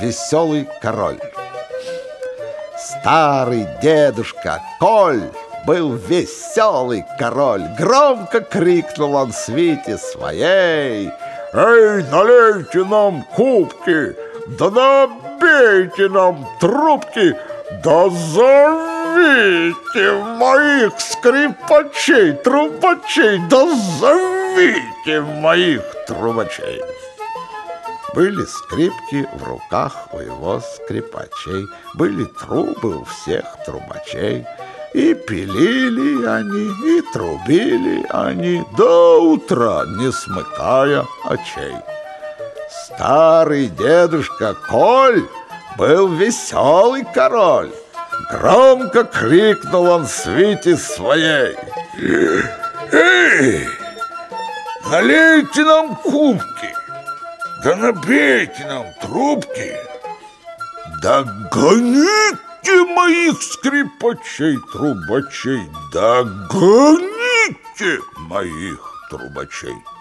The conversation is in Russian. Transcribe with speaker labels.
Speaker 1: веселый король. Старый дедушка Коль был веселый король. Громко крикнул он свите своей.
Speaker 2: «Эй, налейте нам кубки, да набейте нам трубки, да зовите моих скрипачей, трубачей, да зовите моих трубачей!»
Speaker 1: Были скрипки в руках у его скрипачей, были трубы у всех трубачей. И пилили они, и трубили они до утра, не смыкая очей. Старый дедушка Коль был веселый король. Громко крикнул он свите своей.
Speaker 2: «Эй, налейте нам кубки, да набейте нам трубки, да гоните моих скрипачей, трубачей, да гоните моих трубачей!»